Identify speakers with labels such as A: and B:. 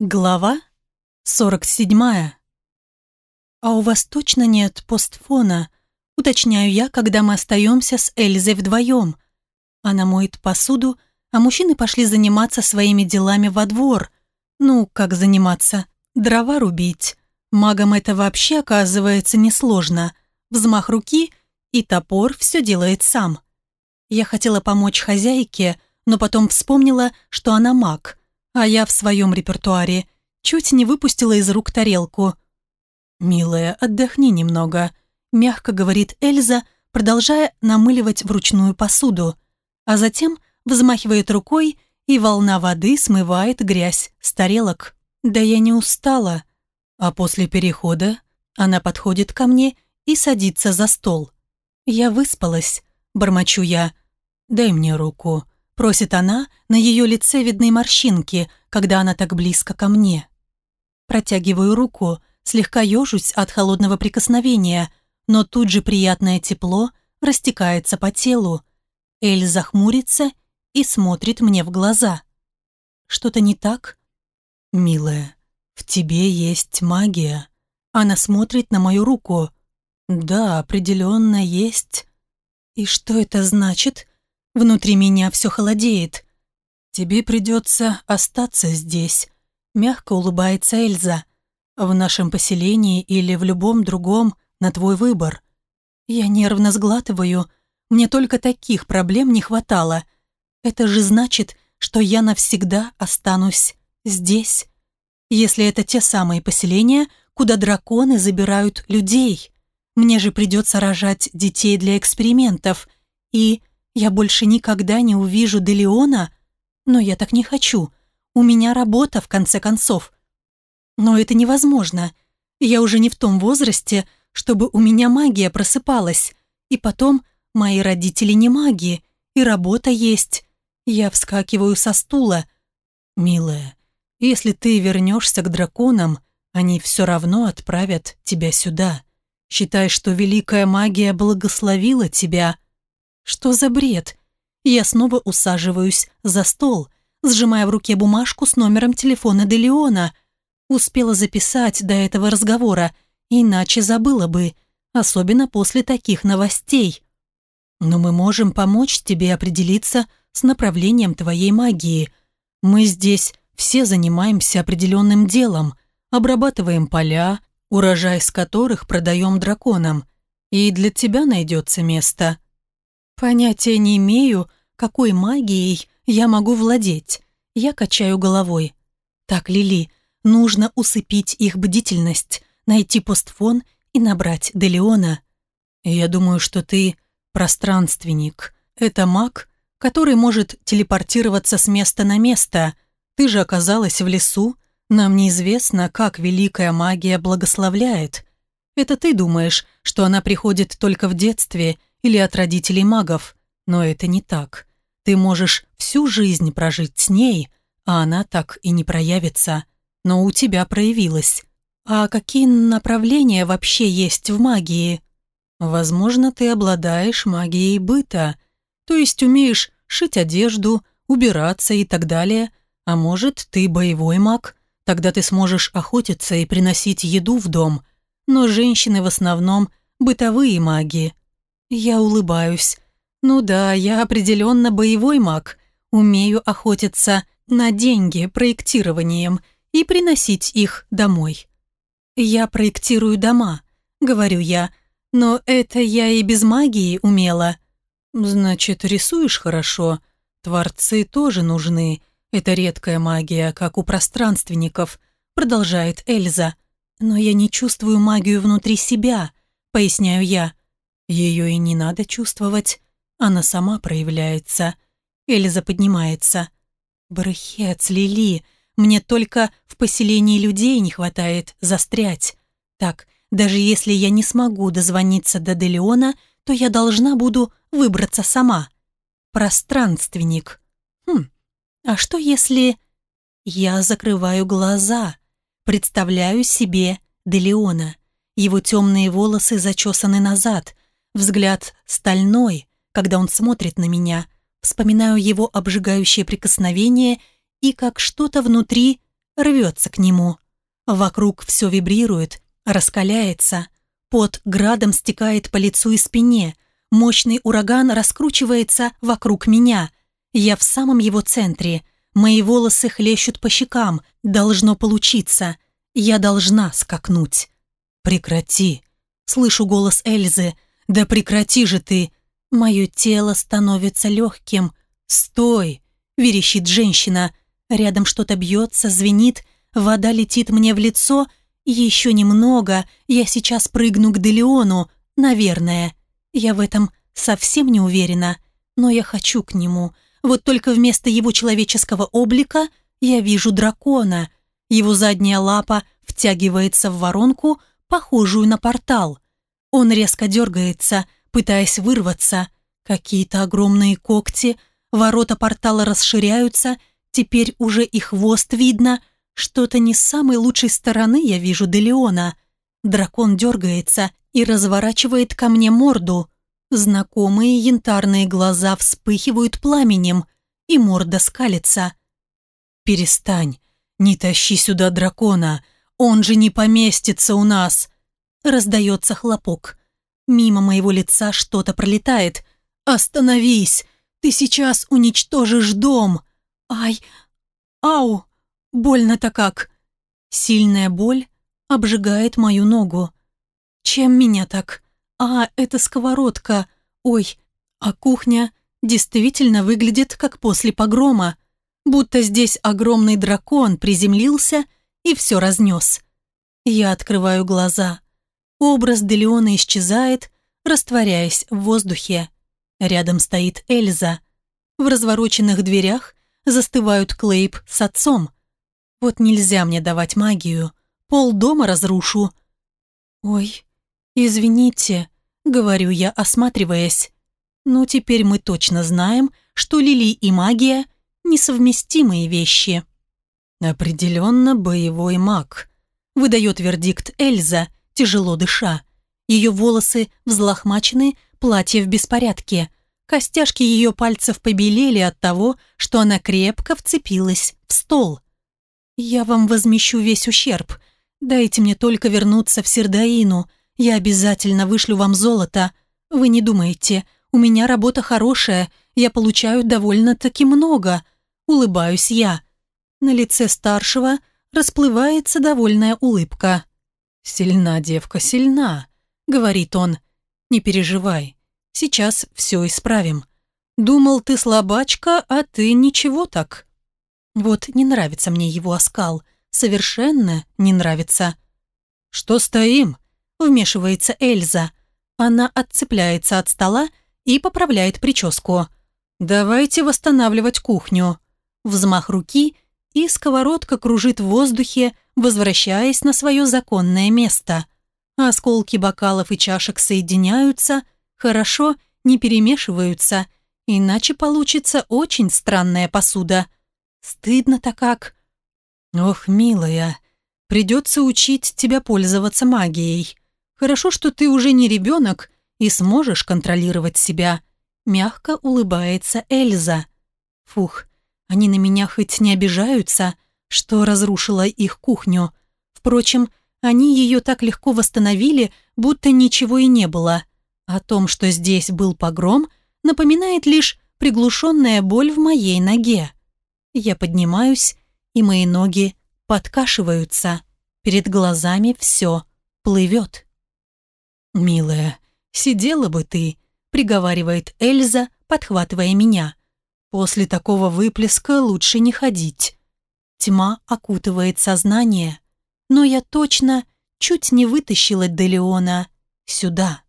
A: Глава 47. «А у вас точно нет постфона?» Уточняю я, когда мы остаемся с Эльзой вдвоем. Она моет посуду, а мужчины пошли заниматься своими делами во двор. Ну, как заниматься? Дрова рубить. Магам это вообще оказывается несложно. Взмах руки и топор все делает сам. Я хотела помочь хозяйке, но потом вспомнила, что она маг – а я в своем репертуаре чуть не выпустила из рук тарелку. «Милая, отдохни немного», — мягко говорит Эльза, продолжая намыливать вручную посуду, а затем взмахивает рукой, и волна воды смывает грязь с тарелок. «Да я не устала». А после перехода она подходит ко мне и садится за стол. «Я выспалась», — бормочу я. «Дай мне руку», Просит она, на ее лице видны морщинки, когда она так близко ко мне. Протягиваю руку, слегка ежусь от холодного прикосновения, но тут же приятное тепло растекается по телу. Эль захмурится и смотрит мне в глаза. Что-то не так? «Милая, в тебе есть магия». Она смотрит на мою руку. «Да, определенно есть». «И что это значит?» Внутри меня все холодеет. «Тебе придется остаться здесь», — мягко улыбается Эльза. «В нашем поселении или в любом другом, на твой выбор». Я нервно сглатываю. Мне только таких проблем не хватало. Это же значит, что я навсегда останусь здесь. Если это те самые поселения, куда драконы забирают людей. Мне же придется рожать детей для экспериментов. И я больше никогда не увижу Делеона, но я так не хочу. У меня работа, в конце концов. Но это невозможно. Я уже не в том возрасте, чтобы у меня магия просыпалась. И потом, мои родители не маги, и работа есть. Я вскакиваю со стула. Милая, если ты вернешься к драконам, они все равно отправят тебя сюда. Считай, что великая магия благословила тебя, что за бред? Я снова усаживаюсь за стол, сжимая в руке бумажку с номером телефона Делеона. Успела записать до этого разговора, иначе забыла бы, особенно после таких новостей. Но мы можем помочь тебе определиться с направлением твоей магии. Мы здесь все занимаемся определенным делом, обрабатываем поля, урожай с которых продаем драконам, и для тебя найдется место. Понятия не имею, какой магией я могу владеть. Я качаю головой. Так, Лили, нужно усыпить их бдительность, найти постфон и набрать Делеона. Я думаю, что ты пространственник. Это маг, который может телепортироваться с места на место. Ты же оказалась в лесу. Нам неизвестно, как великая магия благословляет. Это ты думаешь, что она приходит только в детстве – или от родителей магов, но это не так. Ты можешь всю жизнь прожить с ней, а она так и не проявится. Но у тебя проявилась. А какие направления вообще есть в магии? Возможно, ты обладаешь магией быта, то есть умеешь шить одежду, убираться и так далее. А может, ты боевой маг? Тогда ты сможешь охотиться и приносить еду в дом. Но женщины в основном бытовые маги. Я улыбаюсь. Ну да, я определенно боевой маг. Умею охотиться на деньги проектированием и приносить их домой. Я проектирую дома, говорю я, но это я и без магии умела. Значит, рисуешь хорошо. Творцы тоже нужны. Это редкая магия, как у пространственников, продолжает Эльза. Но я не чувствую магию внутри себя, поясняю я. Ее и не надо чувствовать. Она сама проявляется. Эльза поднимается. Брыхец, Лили, мне только в поселении людей не хватает застрять. Так, даже если я не смогу дозвониться до Делеона, то я должна буду выбраться сама. Пространственник. Хм, а что если... Я закрываю глаза, представляю себе Делеона. Его темные волосы зачесаны назад, Взгляд стальной, когда он смотрит на меня. Вспоминаю его обжигающее прикосновение и как что-то внутри рвется к нему. Вокруг все вибрирует, раскаляется. пот градом стекает по лицу и спине. Мощный ураган раскручивается вокруг меня. Я в самом его центре. Мои волосы хлещут по щекам. Должно получиться. Я должна скакнуть. «Прекрати!» Слышу голос Эльзы – да прекрати же ты! Мое тело становится легким. Стой! Верещит женщина. Рядом что-то бьется, звенит, вода летит мне в лицо. Еще немного, я сейчас прыгну к Делеону, наверное. Я в этом совсем не уверена, но я хочу к нему. Вот только вместо его человеческого облика я вижу дракона. Его задняя лапа втягивается в воронку, похожую на портал. Он резко дергается, пытаясь вырваться. Какие-то огромные когти, ворота портала расширяются, теперь уже и хвост видно. Что-то не с самой лучшей стороны я вижу Делеона. Дракон дергается и разворачивает ко мне морду. Знакомые янтарные глаза вспыхивают пламенем, и морда скалится. «Перестань, не тащи сюда дракона, он же не поместится у нас!» Раздается хлопок. Мимо моего лица что-то пролетает. «Остановись! Ты сейчас уничтожишь дом!» «Ай! Ау! Больно-то как!» Сильная боль обжигает мою ногу. «Чем меня так? А, это сковородка! Ой, а кухня действительно выглядит как после погрома, будто здесь огромный дракон приземлился и все разнес. Я открываю глаза. Образ Делиона исчезает, растворяясь в воздухе. Рядом стоит Эльза. В развороченных дверях застывают Клейб с отцом. Вот нельзя мне давать магию. Пол дома разрушу. «Ой, извините», — говорю я, осматриваясь. «Ну, теперь мы точно знаем, что Лили и магия — несовместимые вещи». «Определенно боевой маг», — выдает вердикт Эльза тяжело дыша. Ее волосы взлохмачены, платье в беспорядке. Костяшки ее пальцев побелели от того, что она крепко вцепилась в стол. «Я вам возмещу весь ущерб. Дайте мне только вернуться в Сердаину. Я обязательно вышлю вам золото. Вы не думаете, у меня работа хорошая, я получаю довольно-таки много». Улыбаюсь я. На лице старшего расплывается довольная улыбка. «Сильна девка, сильна», — говорит он. «Не переживай, сейчас все исправим. Думал, ты слабачка, а ты ничего так». Вот не нравится мне его оскал, совершенно не нравится. «Что стоим?» — вмешивается Эльза. Она отцепляется от стола и поправляет прическу. «Давайте восстанавливать кухню». Взмах руки, и сковородка кружит в воздухе, возвращаясь на свое законное место. А осколки бокалов и чашек соединяются, хорошо, не перемешиваются, иначе получится очень странная посуда. Стыдно-то как. Ох, милая, придется учить тебя пользоваться магией. Хорошо, что ты уже не ребенок и сможешь контролировать себя. Мягко улыбается Эльза. Фух, они на меня хоть не обижаются, — что разрушило их кухню. Впрочем, они ее так легко восстановили, будто ничего и не было. О том, что здесь был погром, напоминает лишь приглушенная боль в моей ноге. Я поднимаюсь, и мои ноги подкашиваются. Перед глазами все плывет. «Милая, сидела бы ты», — приговаривает Эльза, подхватывая меня. «После такого выплеска лучше не ходить». Тьма окутывает сознание, но я точно чуть не вытащила Делеона сюда.